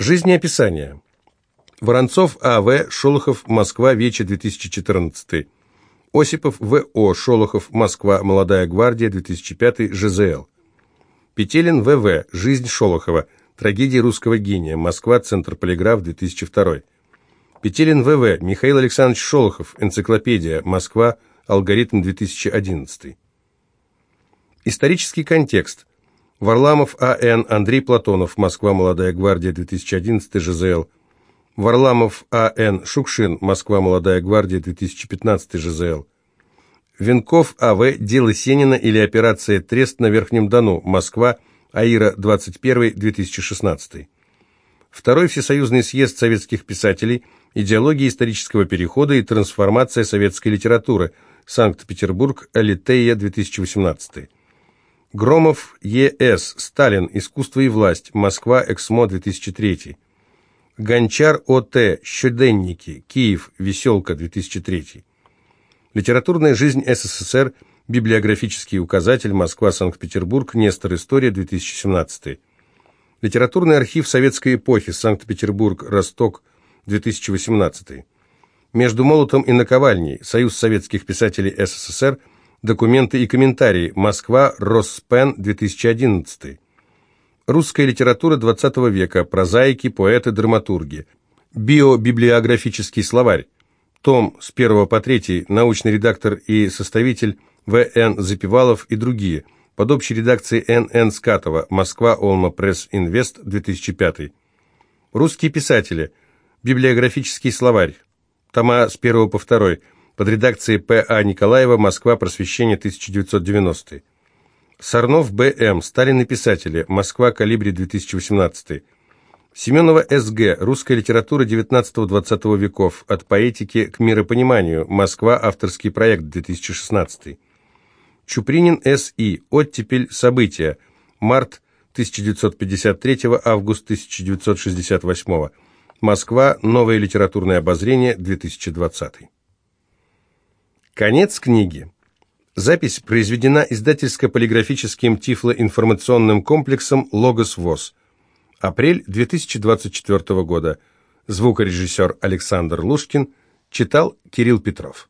Жизнеописание. Воронцов А.В., Шолохов, Москва, Вече, 2014. Осипов В.О., Шолохов, Москва, Молодая гвардия, 2005, ЖЗЛ. Петелин В.В., Жизнь Шолохова, Трагедия русского гения, Москва, Центр Полиграф, 2002. Петелин В.В., Михаил Александрович Шолохов, Энциклопедия, Москва, Алгоритм, 2011. Исторический контекст. Варламов А.Н., Андрей Платонов, Москва, Молодая гвардия, 2011, ЖЗЛ. Варламов А.Н., Шукшин, Москва, Молодая гвардия, 2015, ЖЗЛ. Венков А.В., Дело Сенина или Операция Трест на Верхнем Дону, Москва, Аира, 21, 2016. Второй Всесоюзный съезд советских писателей, идеология исторического перехода и трансформация советской литературы, Санкт-Петербург, Алитея, 2018. Громов Е.С. Сталин. Искусство и власть. Москва. Эксмо. 2003. Гончар О.Т. Щоденники. Киев. Веселка. 2003. Литературная жизнь СССР. Библиографический указатель. Москва. Санкт-Петербург. Нестор. История. 2017. Литературный архив советской эпохи. Санкт-Петербург. Росток. 2018. Между молотом и наковальней. Союз советских писателей СССР. Документы и комментарии. Москва. Роспен. 2011. Русская литература XX века. Прозаики, поэты, драматурги. Биобиблиографический словарь. Том с 1 по 3. Научный редактор и составитель В.Н. Запивалов и другие. Под общей редакцией Н.Н. Скатова. Москва. Олма Пресс Инвест. 2005. Русские писатели. Библиографический словарь. Тома с 1 по 2 под редакцией П.А. Николаева «Москва. Просвещение. 1990». Сарнов Б.М. Сталин и писатели. Москва. Колибри. 2018. Семенова С.Г. Русская литература XIX-XX веков. От поэтики к миропониманию. Москва. Авторский проект. 2016. Чупринин С.И. Оттепель. События. Март 1953. Август 1968. Москва. Новое литературное обозрение. 2020. Конец книги. Запись произведена издательско-полиграфическим тифлоинформационным комплексом «Логос ВОЗ». Апрель 2024 года. Звукорежиссер Александр Лушкин. Читал Кирилл Петров.